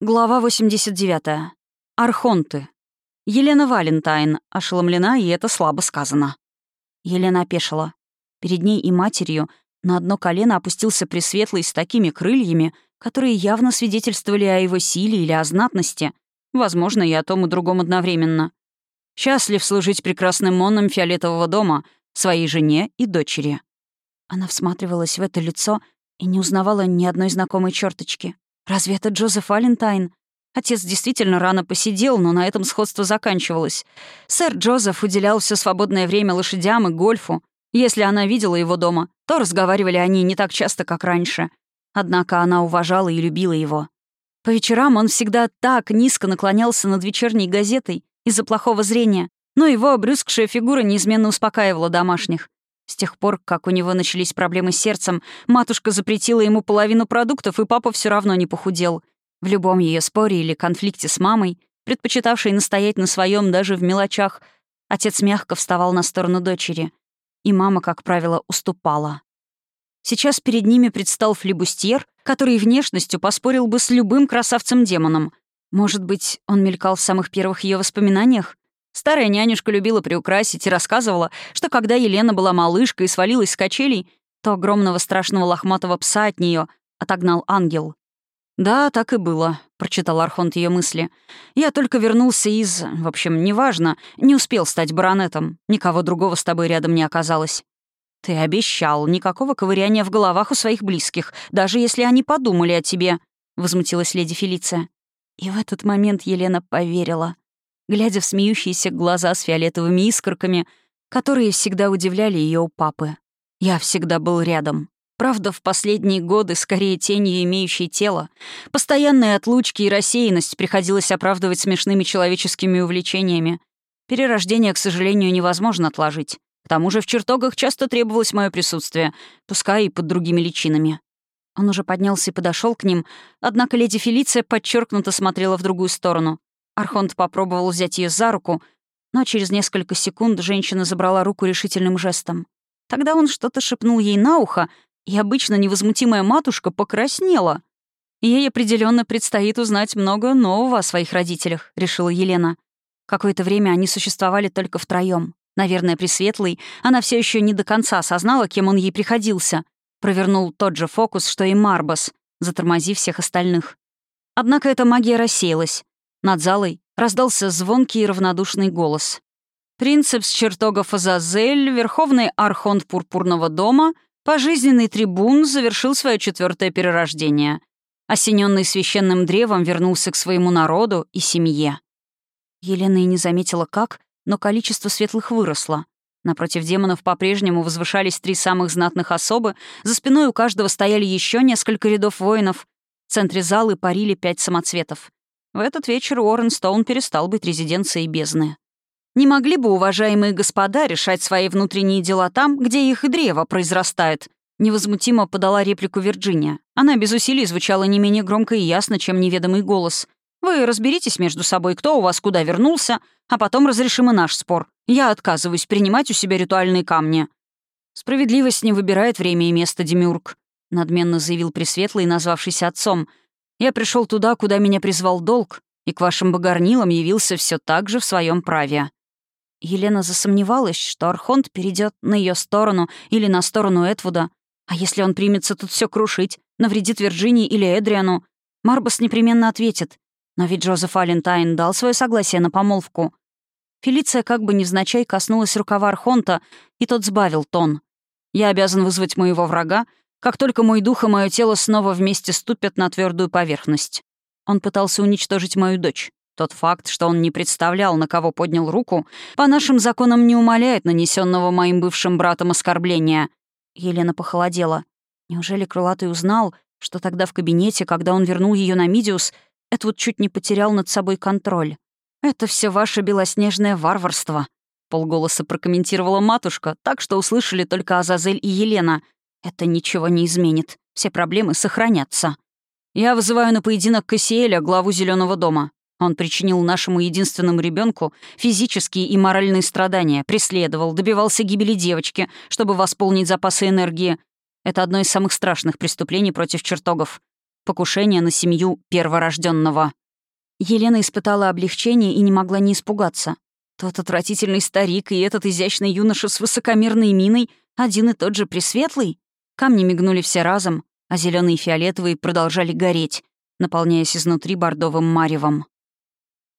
Глава 89. Архонты. Елена Валентайн ошеломлена, и это слабо сказано. Елена опешила. Перед ней и матерью на одно колено опустился Пресветлый с такими крыльями, которые явно свидетельствовали о его силе или о знатности, возможно, и о том и другом одновременно. Счастлив служить прекрасным монам фиолетового дома, своей жене и дочери. Она всматривалась в это лицо и не узнавала ни одной знакомой черточки. Разве это Джозеф Валентайн? Отец действительно рано посидел, но на этом сходство заканчивалось. Сэр Джозеф уделял все свободное время лошадям и гольфу. Если она видела его дома, то разговаривали они не так часто, как раньше. Однако она уважала и любила его. По вечерам он всегда так низко наклонялся над вечерней газетой из-за плохого зрения, но его обрюзгшая фигура неизменно успокаивала домашних. С тех пор, как у него начались проблемы с сердцем, матушка запретила ему половину продуктов, и папа все равно не похудел. В любом ее споре или конфликте с мамой, предпочитавшей настоять на своем даже в мелочах, отец мягко вставал на сторону дочери. И мама, как правило, уступала. Сейчас перед ними предстал флибустьер, который внешностью поспорил бы с любым красавцем-демоном. Может быть, он мелькал в самых первых ее воспоминаниях? Старая нянюшка любила приукрасить и рассказывала, что когда Елена была малышкой и свалилась с качелей, то огромного страшного лохматого пса от нее отогнал ангел. «Да, так и было», — прочитал Архонт ее мысли. «Я только вернулся из... В общем, неважно, не успел стать баронетом. Никого другого с тобой рядом не оказалось». «Ты обещал никакого ковыряния в головах у своих близких, даже если они подумали о тебе», — возмутилась леди Фелиция. И в этот момент Елена поверила глядя в смеющиеся глаза с фиолетовыми искорками, которые всегда удивляли ее у папы. Я всегда был рядом. Правда, в последние годы скорее тенью имеющей тело. Постоянные отлучки и рассеянность приходилось оправдывать смешными человеческими увлечениями. Перерождение, к сожалению, невозможно отложить. К тому же в чертогах часто требовалось мое присутствие, пускай и под другими личинами. Он уже поднялся и подошел к ним, однако леди Фелиция подчеркнуто смотрела в другую сторону. Архонт попробовал взять ее за руку, но через несколько секунд женщина забрала руку решительным жестом. Тогда он что-то шепнул ей на ухо, и обычно невозмутимая матушка покраснела. Ей определенно предстоит узнать много нового о своих родителях, решила Елена. Какое-то время они существовали только втроем. Наверное, Пресветлый, она все еще не до конца осознала, кем он ей приходился. Провернул тот же фокус, что и Марбас, затормозив всех остальных. Однако эта магия рассеялась. Над залой раздался звонкий и равнодушный голос. Принцепс чертогов Азазель, верховный архонт Пурпурного дома, пожизненный трибун завершил свое четвертое перерождение. Осененный священным древом вернулся к своему народу и семье. Елена и не заметила как, но количество светлых выросло. Напротив демонов по-прежнему возвышались три самых знатных особы, за спиной у каждого стояли еще несколько рядов воинов. В центре залы парили пять самоцветов. В этот вечер Уорренстоун перестал быть резиденцией бездны. Не могли бы уважаемые господа решать свои внутренние дела там, где их и древо произрастает? Невозмутимо подала реплику Вирджиния. Она без усилий звучала не менее громко и ясно, чем неведомый голос. «Вы разберитесь между собой, кто у вас куда вернулся, а потом разрешим и наш спор. Я отказываюсь принимать у себя ритуальные камни». «Справедливость не выбирает время и место, Демиург», — надменно заявил Пресветлый, назвавшийся отцом, я пришел туда, куда меня призвал долг, и к вашим багарнилам явился все так же в своем праве». Елена засомневалась, что Архонт перейдет на ее сторону или на сторону Этвуда. А если он примется тут все крушить, навредит Вирджинии или Эдриану? Марбас непременно ответит. Но ведь Джозеф Аллентайн дал свое согласие на помолвку. Фелиция как бы невзначай коснулась рукава Архонта, и тот сбавил тон. «Я обязан вызвать моего врага как только мой дух и мое тело снова вместе ступят на твердую поверхность. Он пытался уничтожить мою дочь. Тот факт, что он не представлял, на кого поднял руку, по нашим законам не умаляет нанесенного моим бывшим братом оскорбления. Елена похолодела. Неужели Крылатый узнал, что тогда в кабинете, когда он вернул ее на Мидиус, Эдвуд чуть не потерял над собой контроль? «Это все ваше белоснежное варварство», — полголоса прокомментировала матушка, так что услышали только Азазель и Елена — это ничего не изменит. Все проблемы сохранятся. Я вызываю на поединок Кассиэля, главу Зеленого дома. Он причинил нашему единственному ребенку физические и моральные страдания, преследовал, добивался гибели девочки, чтобы восполнить запасы энергии. Это одно из самых страшных преступлений против чертогов. покушение на семью перворожденного. Елена испытала облегчение и не могла не испугаться. Тот отвратительный старик и этот изящный юноша с высокомерной миной один и тот же Пресветлый? Камни мигнули все разом, а зеленые и фиолетовые продолжали гореть, наполняясь изнутри бордовым маревом.